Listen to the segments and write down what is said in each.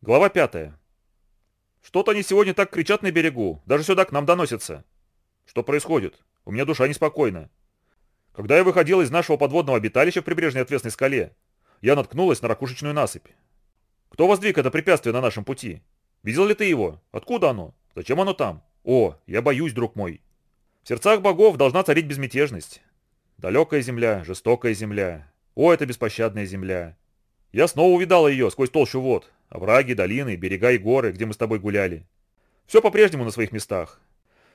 Глава 5. Что-то они сегодня так кричат на берегу, даже сюда к нам доносятся. Что происходит? У меня душа неспокойна. Когда я выходил из нашего подводного обиталища в прибрежной отвесной скале, я наткнулась на ракушечную насыпь. Кто воздвиг это препятствие на нашем пути? Видел ли ты его? Откуда оно? Зачем оно там? О, я боюсь, друг мой. В сердцах богов должна царить безмятежность. Далекая земля, жестокая земля. О, это беспощадная земля. Я снова увидала ее сквозь толщу вод. Овраги, долины, берега и горы, где мы с тобой гуляли. Все по-прежнему на своих местах.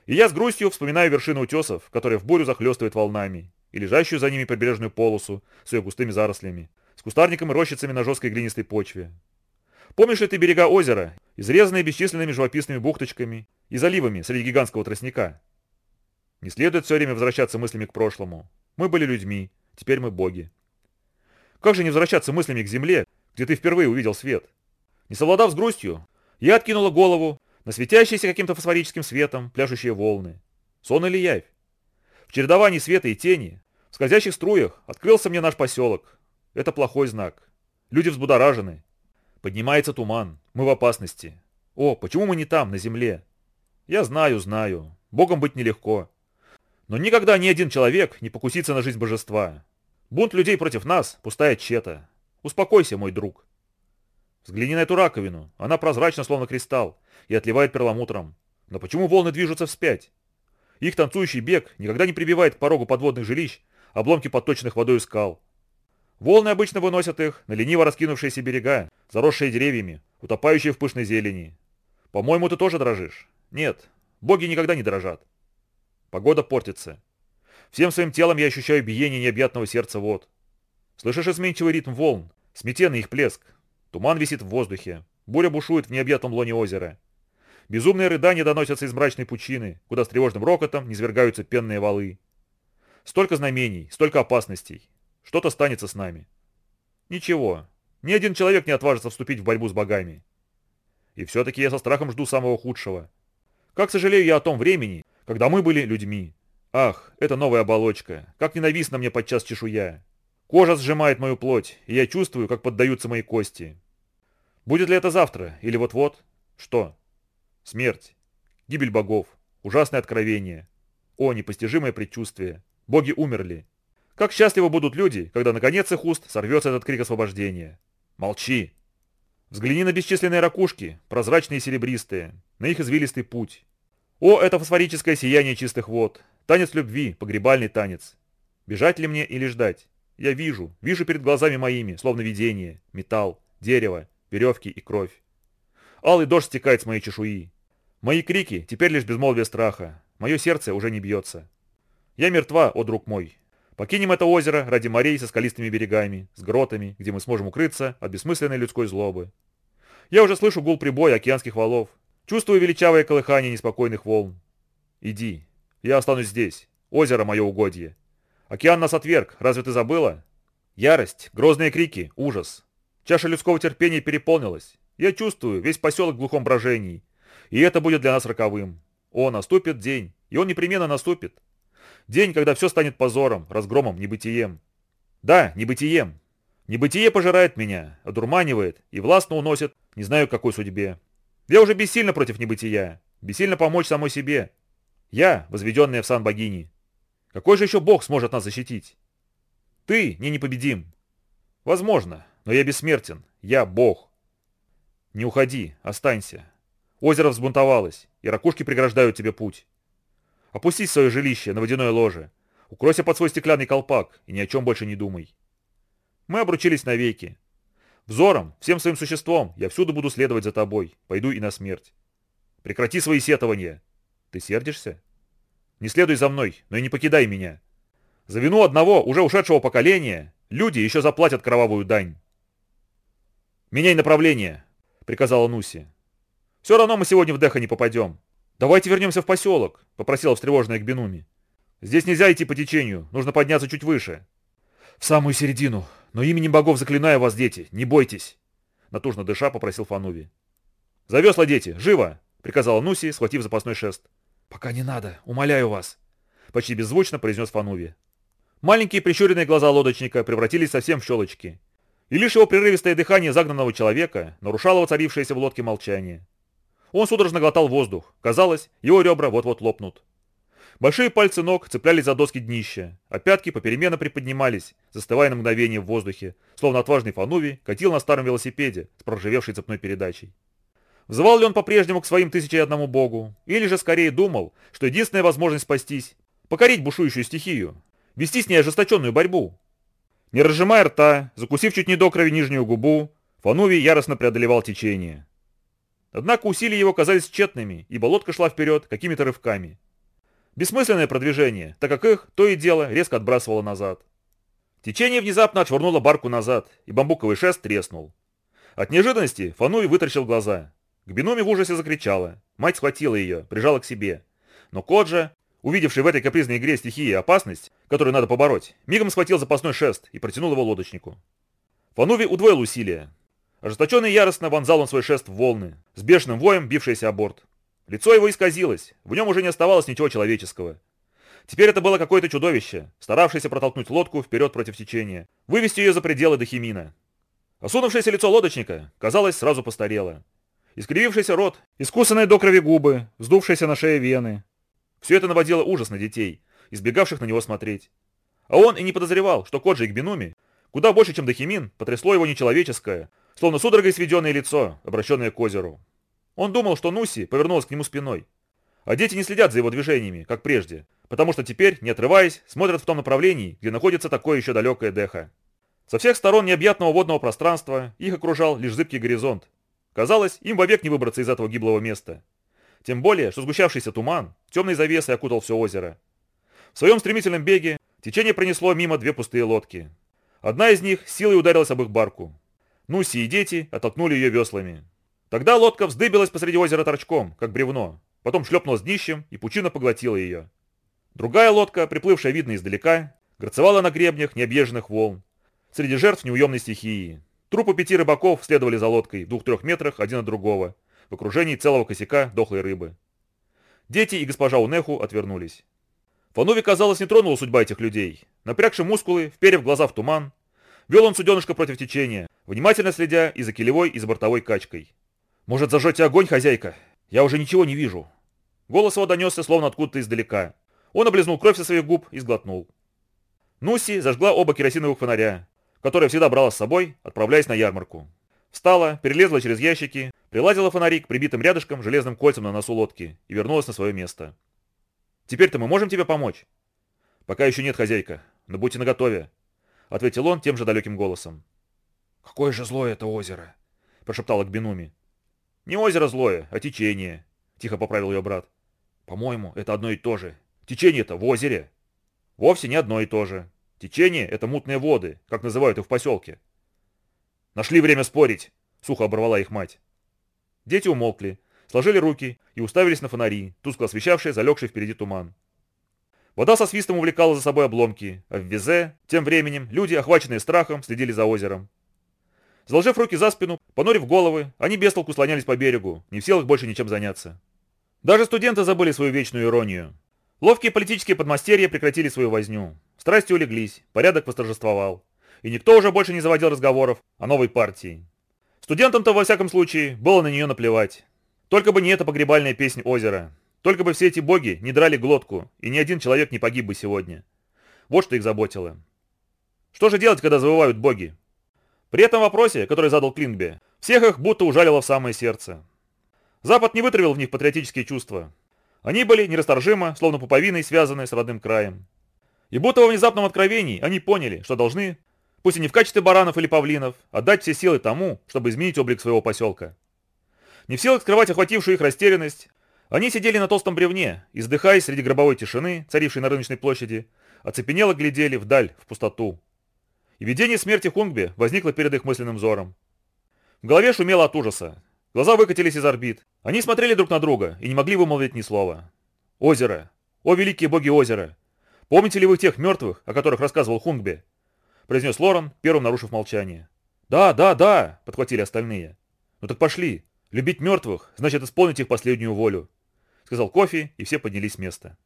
И я с грустью вспоминаю вершины утесов, которые в бурю захлестывают волнами, и лежащую за ними прибрежную полосу с ее густыми зарослями, с кустарником и рощицами на жесткой глинистой почве. Помнишь ли ты берега озера, изрезанные бесчисленными живописными бухточками и заливами среди гигантского тростника? Не следует все время возвращаться мыслями к прошлому. Мы были людьми, теперь мы боги. Как же не возвращаться мыслями к земле, где ты впервые увидел свет? Не совладав с грустью, я откинула голову на светящиеся каким-то фосфорическим светом пляшущие волны. Сон или явь? В чередовании света и тени, в скользящих струях, открылся мне наш поселок. Это плохой знак. Люди взбудоражены. Поднимается туман. Мы в опасности. О, почему мы не там, на земле? Я знаю, знаю. Богом быть нелегко. Но никогда ни один человек не покусится на жизнь божества. Бунт людей против нас – пустая чета. Успокойся, мой друг. Взгляни на эту раковину. Она прозрачна, словно кристалл, и отливает перламутром. Но почему волны движутся вспять? Их танцующий бег никогда не прибивает к порогу подводных жилищ обломки подточенных водой скал. Волны обычно выносят их на лениво раскинувшиеся берега, заросшие деревьями, утопающие в пышной зелени. По-моему, ты тоже дрожишь? Нет, боги никогда не дрожат. Погода портится. Всем своим телом я ощущаю биение необъятного сердца вод. Слышишь изменчивый ритм волн, сметенный их плеск. Туман висит в воздухе, буря бушует в необъятном лоне озера. Безумные рыдания доносятся из мрачной пучины, куда с тревожным рокотом низвергаются пенные валы. Столько знамений, столько опасностей. Что-то станется с нами. Ничего, ни один человек не отважится вступить в борьбу с богами. И все-таки я со страхом жду самого худшего. Как сожалею я о том времени, когда мы были людьми. Ах, это новая оболочка, как ненавистна мне подчас чешуя. Кожа сжимает мою плоть, и я чувствую, как поддаются мои кости. Будет ли это завтра, или вот-вот? Что? Смерть. Гибель богов. Ужасное откровение. О, непостижимое предчувствие. Боги умерли. Как счастливы будут люди, когда наконец их уст сорвется этот крик освобождения. Молчи. Взгляни на бесчисленные ракушки, прозрачные и серебристые, на их извилистый путь. О, это фосфорическое сияние чистых вод, танец любви, погребальный танец. Бежать ли мне или ждать? Я вижу, вижу перед глазами моими, словно видение, металл, дерево, веревки и кровь. Алый дождь стекает с моей чешуи. Мои крики теперь лишь безмолвие страха. Мое сердце уже не бьется. Я мертва, о друг мой. Покинем это озеро ради морей со скалистыми берегами, с гротами, где мы сможем укрыться от бессмысленной людской злобы. Я уже слышу гул прибоя океанских валов, чувствую величавое колыхание неспокойных волн. Иди, я останусь здесь, озеро мое угодье. Океан нас отверг, разве ты забыла? Ярость, грозные крики, ужас. Чаша людского терпения переполнилась. Я чувствую весь поселок в глухом брожении. И это будет для нас роковым. О, наступит день, и он непременно наступит. День, когда все станет позором, разгромом, небытием. Да, небытием. Небытие пожирает меня, одурманивает и властно уносит, не знаю какой судьбе. Я уже бессильно против небытия, бессильно помочь самой себе. Я, возведенная в сан богини. Какой же еще бог сможет нас защитить? Ты не непобедим. Возможно, но я бессмертен. Я бог. Не уходи, останься. Озеро взбунтовалось, и ракушки преграждают тебе путь. Опустись в свое жилище на водяное ложе. Укройся под свой стеклянный колпак и ни о чем больше не думай. Мы обручились навеки. Взором, всем своим существом, я всюду буду следовать за тобой, пойду и на смерть. Прекрати свои сетования. Ты сердишься? Не следуй за мной, но и не покидай меня. За вину одного, уже ушедшего поколения, люди еще заплатят кровавую дань. «Меняй направление», — приказала Нуси. «Все равно мы сегодня в Деха не попадем. «Давайте вернемся в поселок», — попросила встревоженная Гбенуми. «Здесь нельзя идти по течению, нужно подняться чуть выше». «В самую середину, но именем богов заклинаю вас, дети, не бойтесь», — натужно дыша попросил Фануви. «За весла, дети, живо!» — приказала Нуси, схватив запасной шест. «Пока не надо, умоляю вас», — почти беззвучно произнес Фануви. Маленькие прищуренные глаза лодочника превратились совсем в щелочки, И лишь его прерывистое дыхание загнанного человека нарушало воцарившееся в лодке молчание. Он судорожно глотал воздух. Казалось, его ребра вот-вот лопнут. Большие пальцы ног цеплялись за доски днища, а пятки попеременно приподнимались, застывая на мгновение в воздухе, словно отважный Фануви катил на старом велосипеде с проржавевшей цепной передачей. Взывал ли он по-прежнему к своим тысяче и одному богу, или же скорее думал, что единственная возможность спастись – покорить бушующую стихию, вести с ней ожесточенную борьбу? Не разжимая рта, закусив чуть не до крови нижнюю губу, Фануви яростно преодолевал течение. Однако усилия его казались тщетными, ибо лодка шла вперед какими-то рывками. Бессмысленное продвижение, так как их то и дело резко отбрасывало назад. Течение внезапно отшвырнуло барку назад, и бамбуковый шест треснул. От неожиданности Фануи вытаращил глаза. К Биноме в ужасе закричала. Мать схватила ее, прижала к себе. Но Коджа, увидевший в этой капризной игре стихии опасность, которую надо побороть, мигом схватил запасной шест и протянул его лодочнику. Фануви удвоил усилия. Ожесточенный яростно вонзал он свой шест в волны, с бешеным воем бившийся о борт. Лицо его исказилось, в нем уже не оставалось ничего человеческого. Теперь это было какое-то чудовище, старавшееся протолкнуть лодку вперед против течения, вывести ее за пределы Дохимина. Осунувшееся лицо лодочника, казалось, сразу постарело. Искривившийся рот, искусанные до крови губы, вздувшиеся на шее вены. Все это наводило ужас на детей, избегавших на него смотреть. А он и не подозревал, что Коджи Игбинуми, куда больше, чем Дохимин, потрясло его нечеловеческое, словно судорогой сведенное лицо, обращенное к озеру. Он думал, что Нуси повернулась к нему спиной. А дети не следят за его движениями, как прежде, потому что теперь, не отрываясь, смотрят в том направлении, где находится такое еще далекое Деха. Со всех сторон необъятного водного пространства их окружал лишь зыбкий горизонт. Казалось, им вовек не выбраться из этого гиблого места. Тем более, что сгущавшийся туман темной завесой окутал все озеро. В своем стремительном беге течение пронесло мимо две пустые лодки. Одна из них силой ударилась об их барку. Нуси и дети оттолкнули ее веслами. Тогда лодка вздыбилась посреди озера торчком, как бревно, потом шлепнулась днищем, и пучина поглотила ее. Другая лодка, приплывшая видно издалека, грацевала на гребнях необъезженных волн, среди жертв неуемной стихии. Трупы пяти рыбаков следовали за лодкой в двух-трех метрах один от другого, в окружении целого косяка дохлой рыбы. Дети и госпожа Унеху отвернулись. Фанови, казалось, не тронула судьба этих людей. Напрягши мускулы, вперев глаза в туман, вел он суденышко против течения, внимательно следя и за килевой, и за бортовой качкой. «Может, зажжете огонь, хозяйка? Я уже ничего не вижу». Голос его донесся, словно откуда-то издалека. Он облизнул кровь со своих губ и сглотнул. Нуси зажгла оба керосиновых фонаря, которые всегда брала с собой, отправляясь на ярмарку. Встала, перелезла через ящики, приладила фонари к прибитым рядышком железным кольцам на носу лодки и вернулась на свое место. «Теперь-то мы можем тебе помочь?» «Пока еще нет, хозяйка, но будьте наготове», — ответил он тем же далеким голосом. «Какое же злое это озеро!» — прошептала Гбинуми. «Не озеро злое, а течение», — тихо поправил ее брат. «По-моему, это одно и то же. Течение-то в озере». «Вовсе не одно и то же. Течение — это мутные воды, как называют их в поселке». «Нашли время спорить», — сухо оборвала их мать. Дети умолкли, сложили руки и уставились на фонари, тускло освещавшие залегший впереди туман. Вода со свистом увлекала за собой обломки, а в Визе, тем временем, люди, охваченные страхом, следили за озером. Заложив руки за спину, понурив головы, они без толку слонялись по берегу, не в силах больше ничем заняться. Даже студенты забыли свою вечную иронию. Ловкие политические подмастерья прекратили свою возню. Страсти улеглись, порядок восторжествовал. И никто уже больше не заводил разговоров о новой партии. Студентам-то, во всяком случае, было на нее наплевать. Только бы не эта погребальная песня озера. Только бы все эти боги не драли глотку, и ни один человек не погиб бы сегодня. Вот что их заботило. Что же делать, когда завывают боги? При этом вопросе, который задал Клинби, всех их будто ужалило в самое сердце. Запад не вытравил в них патриотические чувства. Они были нерасторжимо, словно пуповиной, связанные с родным краем. И будто во внезапном откровении они поняли, что должны, пусть и не в качестве баранов или павлинов, отдать все силы тому, чтобы изменить облик своего поселка. Не в силах скрывать охватившую их растерянность, они сидели на толстом бревне, издыхаясь среди гробовой тишины, царившей на рыночной площади, оцепенело глядели вдаль, в пустоту, и видение смерти Хунгби возникло перед их мысленным взором. В голове шумело от ужаса. Глаза выкатились из орбит. Они смотрели друг на друга и не могли вымолвить ни слова. «Озеро! О, великие боги озера! Помните ли вы тех мертвых, о которых рассказывал Хунгби?» Произнес Лорен, первым нарушив молчание. «Да, да, да!» — подхватили остальные. «Ну так пошли. Любить мертвых значит исполнить их последнюю волю», — сказал Кофи, и все поднялись с места.